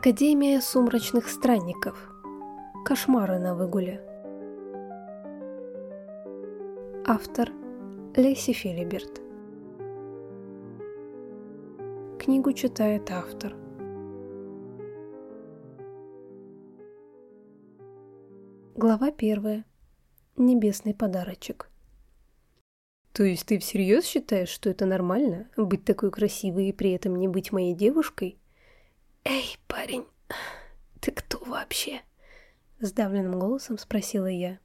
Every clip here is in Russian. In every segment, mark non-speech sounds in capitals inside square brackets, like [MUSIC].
Академия сумрачных странников. Кошмары на выгуле. Автор Лейси Филиберт. Книгу читает автор. Глава первая. Небесный подарочек. То есть ты всерьез считаешь, что это нормально, быть такой красивой и при этом не быть моей девушкой? Эй, парень, ты кто вообще? Сдавленным голосом спросила я.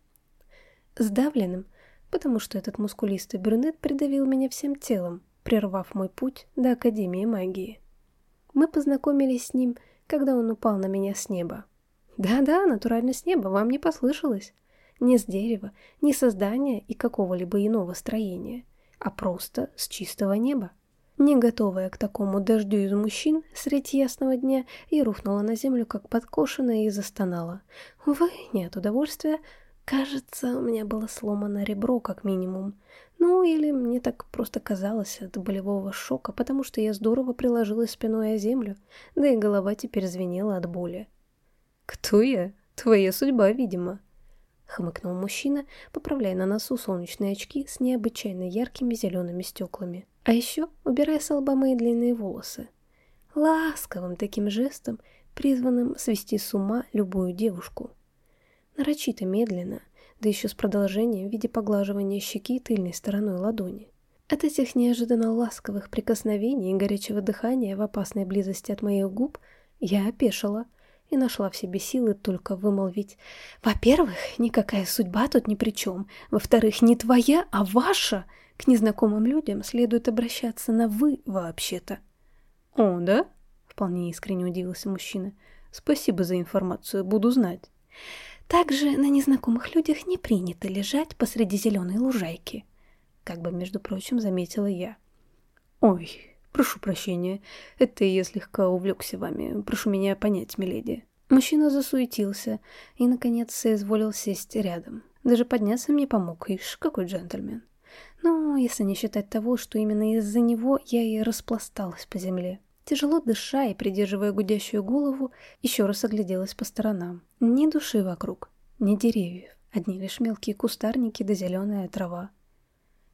Сдавленным, потому что этот мускулистый брюнет придавил меня всем телом, прервав мой путь до Академии магии. Мы познакомились с ним, когда он упал на меня с неба. Да-да, натурально с неба, вам не послышалось. Не с дерева, не со здания и какого-либо иного строения, а просто с чистого неба. Не готовая к такому дождю из мужчин средь ясного дня, я рухнула на землю, как подкошенная, и застонала. Увы, не от удовольствия. Кажется, у меня было сломано ребро, как минимум. Ну, или мне так просто казалось от болевого шока, потому что я здорово приложилась спиной о землю, да и голова теперь звенела от боли. «Кто я? Твоя судьба, видимо», — хмыкнул мужчина, поправляя на носу солнечные очки с необычайно яркими зелеными стеклами. А еще убирая с лба мои длинные волосы. Ласковым таким жестом, призванным свести с ума любую девушку. Нарочито медленно, да еще с продолжением в виде поглаживания щеки тыльной стороной ладони. От этих неожиданно ласковых прикосновений и горячего дыхания в опасной близости от моих губ я опешила, и нашла в себе силы только вымолвить. «Во-первых, никакая судьба тут ни при чем. Во-вторых, не твоя, а ваша. К незнакомым людям следует обращаться на «вы» вообще-то». «О, да?» — вполне искренне удивился мужчина. «Спасибо за информацию, буду знать». «Также на незнакомых людях не принято лежать посреди зеленой лужайки», — как бы, между прочим, заметила я. «Ой, «Прошу прощения, это я слегка увлекся вами. Прошу меня понять, миледи». Мужчина засуетился и, наконец, соизволил сесть рядом. Даже подняться мне помог, ишь, какой джентльмен. Ну, если не считать того, что именно из-за него я и распласталась по земле. Тяжело дыша и придерживая гудящую голову, еще раз огляделась по сторонам. Ни души вокруг, ни деревьев, одни лишь мелкие кустарники да зеленая трава.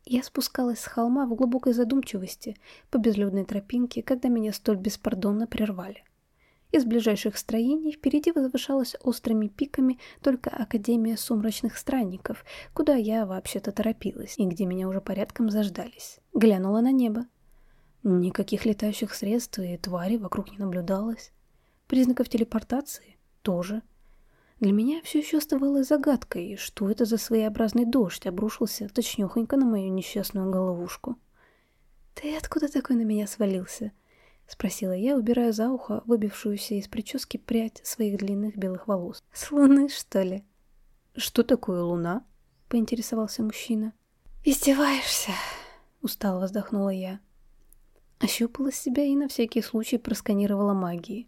Я спускалась с холма в глубокой задумчивости по безлюдной тропинке, когда меня столь беспардонно прервали. Из ближайших строений впереди возвышалась острыми пиками только Академия сумрачных странников, куда я вообще-то торопилась, и где меня уже порядком заждались. Глянула на небо. Никаких летающих средств и тварей вокруг не наблюдалось. Признаков телепортации тоже. Для меня все еще оставалось загадкой, что это за своеобразный дождь обрушился точнёхонько на мою несчастную головушку. «Ты откуда такой на меня свалился?» — спросила я, убирая за ухо выбившуюся из прически прядь своих длинных белых волос. «С луны, что ли?» «Что такое луна?» — поинтересовался мужчина. «Издеваешься?» — устало вздохнула я. Ощупала себя и на всякий случай просканировала магией.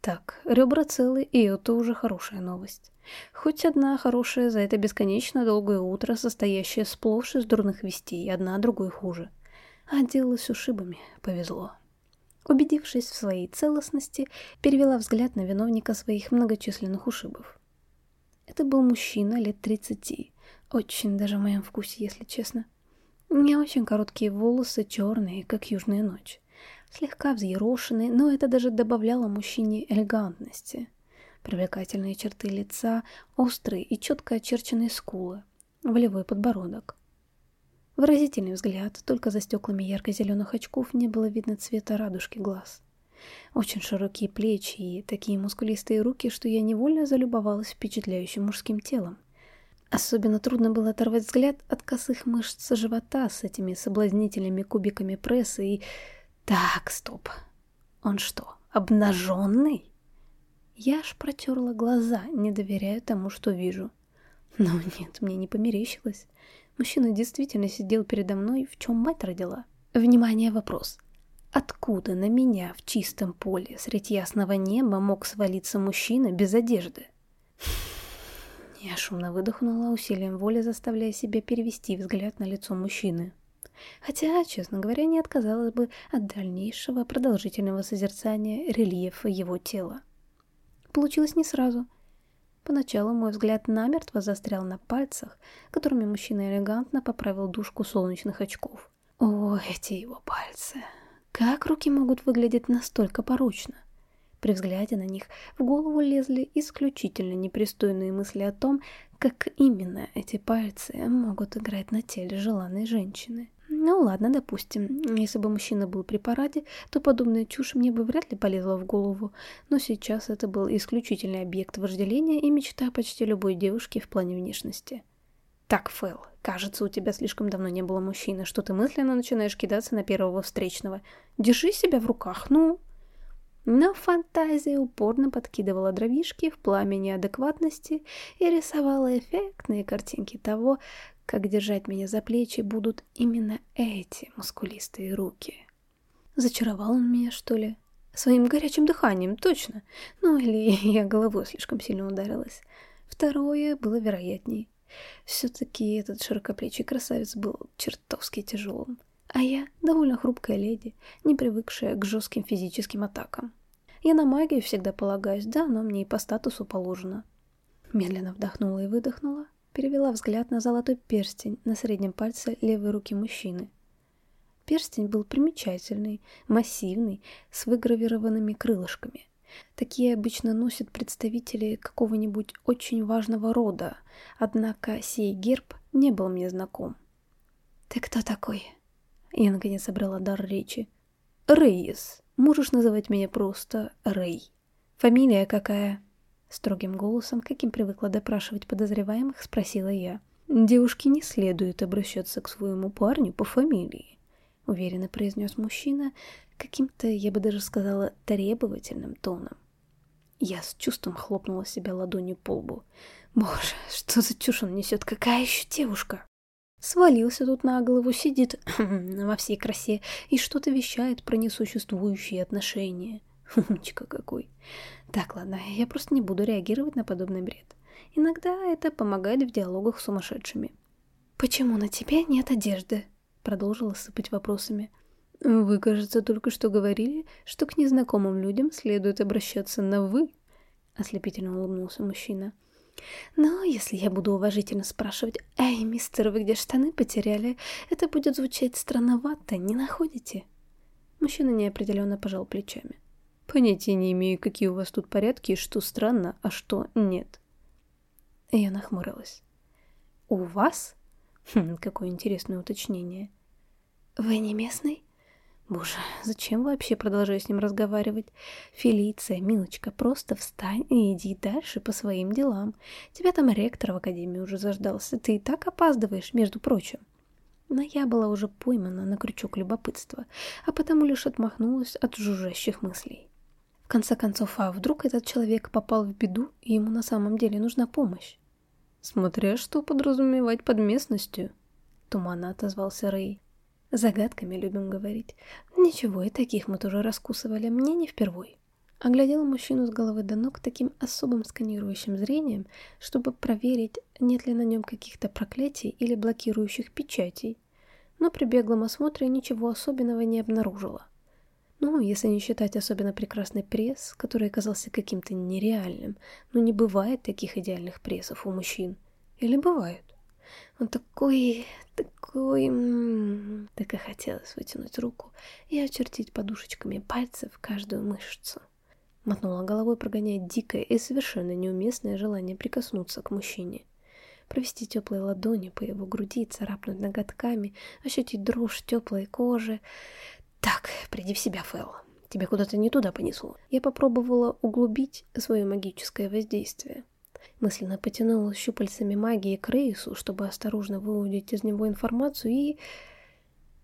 Так, ребра целы, и это уже хорошая новость. Хоть одна хорошая за это бесконечно долгое утро, состоящее сплошь из дурных вестей, одна другой хуже. Отделалась ушибами, повезло. Убедившись в своей целостности, перевела взгляд на виновника своих многочисленных ушибов. Это был мужчина лет тридцати, очень даже в моем вкусе, если честно. Не очень короткие волосы, черные, как южная ночь слегка взъерошенный, но это даже добавляло мужчине элегантности. Привлекательные черты лица, острые и четко очерченные скулы, волевой подбородок. Выразительный взгляд, только за стеклами ярко-зеленых очков не было видно цвета радужки глаз. Очень широкие плечи и такие мускулистые руки, что я невольно залюбовалась впечатляющим мужским телом. Особенно трудно было оторвать взгляд от косых мышц живота с этими соблазнительными кубиками пресса и так, стоп. Он что, обнаженный? Я аж протерла глаза, не доверяя тому, что вижу. Но нет, мне не померещилось. Мужчина действительно сидел передо мной, в чем мать родила. Внимание, вопрос. Откуда на меня в чистом поле средь ясного неба мог свалиться мужчина без одежды? Я шумно выдохнула усилием воли, заставляя себя перевести взгляд на лицо мужчины. Хотя, честно говоря, не отказалась бы от дальнейшего продолжительного созерцания рельефа его тела. получилось не сразу. Поначалу мой взгляд намертво застрял на пальцах, которыми мужчина элегантно поправил дужку солнечных очков. О, эти его пальцы! Как руки могут выглядеть настолько порочно? При взгляде на них в голову лезли исключительно непристойные мысли о том, как именно эти пальцы могут играть на теле желанной женщины. Ну ладно, допустим, если бы мужчина был при параде, то подобная чушь мне бы вряд ли полезла в голову, но сейчас это был исключительный объект вожделения и мечта почти любой девушки в плане внешности. Так, Фэл, кажется, у тебя слишком давно не было мужчины, что ты мысленно начинаешь кидаться на первого встречного. Держи себя в руках, ну... Но фантазия упорно подкидывала дровишки в пламя неадекватности и рисовала эффектные картинки того, как держать меня за плечи будут именно эти мускулистые руки. Зачаровал он меня, что ли? Своим горячим дыханием, точно. Ну или [LAUGHS] я головой слишком сильно ударилась. Второе было вероятней. Все-таки этот широкоплечий красавец был чертовски тяжелым. А я довольно хрупкая леди, не привыкшая к жестким физическим атакам. Я на магию всегда полагаюсь, да, но мне и по статусу положено. Медленно вдохнула и выдохнула, перевела взгляд на золотой перстень на среднем пальце левой руки мужчины. Перстень был примечательный, массивный, с выгравированными крылышками. Такие обычно носят представители какого-нибудь очень важного рода, однако сей герб не был мне знаком. «Ты кто такой?» Я наконец обрела дар речи. «Рейес. Можешь называть меня просто Рей. Фамилия какая?» Строгим голосом, каким привыкла допрашивать подозреваемых, спросила я. «Девушке не следует обращаться к своему парню по фамилии», — уверенно произнес мужчина, каким-то, я бы даже сказала, требовательным тоном. Я с чувством хлопнула себя ладонью по лбу. «Боже, что за чушь он несет? Какая еще девушка?» Свалился тут на голову, сидит [CLEARS THROAT] во всей красе и что-то вещает про несуществующие отношения. Умничка какой. Так, ладно, я просто не буду реагировать на подобный бред. Иногда это помогает в диалогах с сумасшедшими. «Почему на тебе нет одежды?» Продолжила сыпать вопросами. «Вы, кажется, только что говорили, что к незнакомым людям следует обращаться на «вы», — ослепительно улыбнулся мужчина. «Но если я буду уважительно спрашивать, «Эй, мистер, вы где штаны потеряли?» это будет звучать странновато, не находите?» Мужчина неопределенно пожал плечами. Понятия не имею, какие у вас тут порядки, что странно, а что нет. Я нахмурилась. У вас? [LAUGHS] Хм, какое интересное уточнение. Вы не местный? Боже, зачем вообще продолжаю с ним разговаривать? Фелиция, милочка, просто встань и иди дальше по своим делам. Тебя там ректор в академии уже заждался. Ты и так опаздываешь, между прочим. Но я была уже поймана на крючок любопытства, а потому лишь отмахнулась от жужжащих мыслей. В конце концов, а вдруг этот человек попал в беду, и ему на самом деле нужна помощь? Смотря что подразумевать под местностью, туманно отозвался Рэй. Загадками любим говорить. Ничего, и таких мы тоже раскусывали, мне не впервой. Оглядела мужчину с головы до ног таким особым сканирующим зрением, чтобы проверить, нет ли на нем каких-то проклятий или блокирующих печатей. Но при беглом осмотре ничего особенного не обнаружила. Ну, если не считать особенно прекрасный пресс, который оказался каким-то нереальным. Но не бывает таких идеальных прессов у мужчин. Или бывают? Он такой, такой... Так и хотелось вытянуть руку и очертить подушечками пальцев каждую мышцу. Мотнула головой, прогоняя дикое и совершенно неуместное желание прикоснуться к мужчине. Провести теплые ладони по его груди, царапнуть ноготками, ощутить дрожь теплой кожи. Так, приди в себя, Фэл. Тебя куда-то не туда понесло. Я попробовала углубить свое магическое воздействие. Мысленно потянула щупальцами магии к Рейсу, чтобы осторожно выудить из него информацию, и...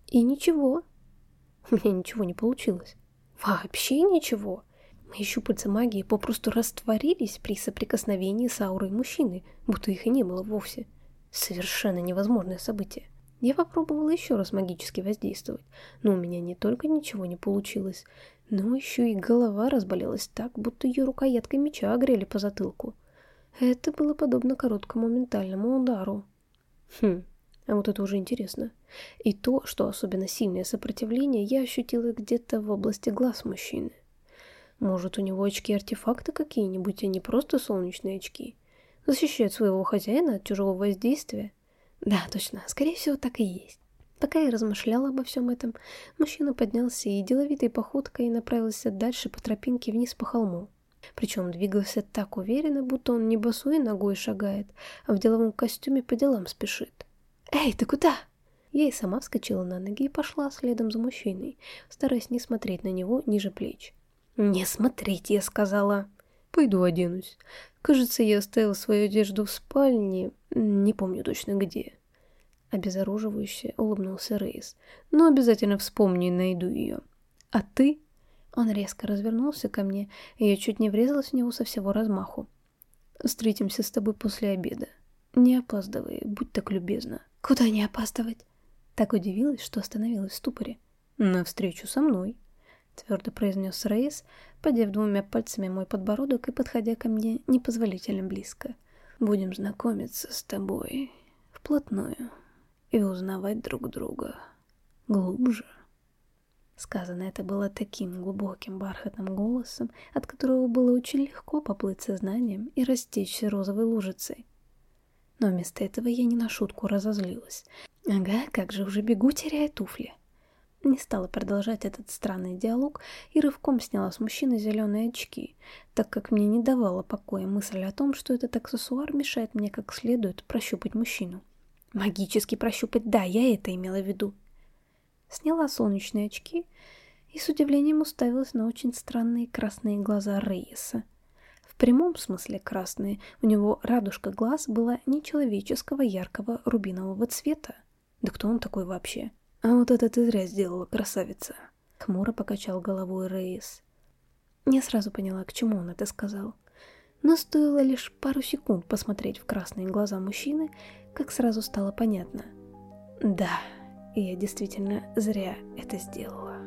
И ничего. [LAUGHS] У меня ничего не получилось. Вообще ничего. Мои щупальца магии попросту растворились при соприкосновении с аурой мужчины, будто их и не было вовсе. Совершенно невозможное событие. Я попробовала еще раз магически воздействовать, но у меня не только ничего не получилось, но еще и голова разболелась так, будто ее рукояткой меча огрели по затылку. Это было подобно короткому ментальному удару. Хм, а вот это уже интересно. И то, что особенно сильное сопротивление я ощутила где-то в области глаз мужчины. Может, у него очки-артефакты какие-нибудь, а не просто солнечные очки? Защищают своего хозяина от чужого воздействия? Да, точно, скорее всего, так и есть. Пока я размышляла обо всем этом, мужчина поднялся и деловитой походкой направился дальше по тропинке вниз по холму. Причем двигался так уверенно, будто он не босой ногой шагает, а в деловом костюме по делам спешит. «Эй, ты куда?» Я и сама вскочила на ноги и пошла следом за мужчиной, стараясь не смотреть на него ниже плеч. «Не смотреть», — я сказала. «Пойду оденусь. Кажется, я оставила свою одежду в спальне, не помню точно где». Обезоруживающе улыбнулся Рейс. «Но обязательно вспомню и найду ее. А ты?» Он резко развернулся ко мне, и я чуть не врезалась в него со всего размаху. «Встретимся с тобой после обеда. Не опаздывай, будь так любезна». «Куда не опаздывать?» Так удивилась, что остановилась в ступоре. «На встречу со мной», — твердо произнес Рейс, подев двумя пальцами мой подбородок и подходя ко мне непозволительно близко. «Будем знакомиться с тобой вплотную и узнавать друг друга глубже». Сказано это было таким глубоким бархатным голосом, от которого было очень легко поплыть сознанием и растечься розовой лужицей. Но вместо этого я не на шутку разозлилась. Ага, как же уже бегу, теряя туфли. Не стала продолжать этот странный диалог и рывком сняла с мужчины зеленые очки, так как мне не давала покоя мысль о том, что этот аксессуар мешает мне как следует прощупать мужчину. Магически прощупать, да, я это имела в виду сняла солнечные очки и с удивлением уставилась на очень странные красные глаза Рейса. В прямом смысле красные, у него радужка глаз была нечеловеческого яркого рубинового цвета. Да кто он такой вообще? А вот это ты зря сделала, красавица. Хмуро покачал головой Рейс. Я сразу поняла, к чему он это сказал. Но стоило лишь пару секунд посмотреть в красные глаза мужчины, как сразу стало понятно. Да, я действительно зря это сделала.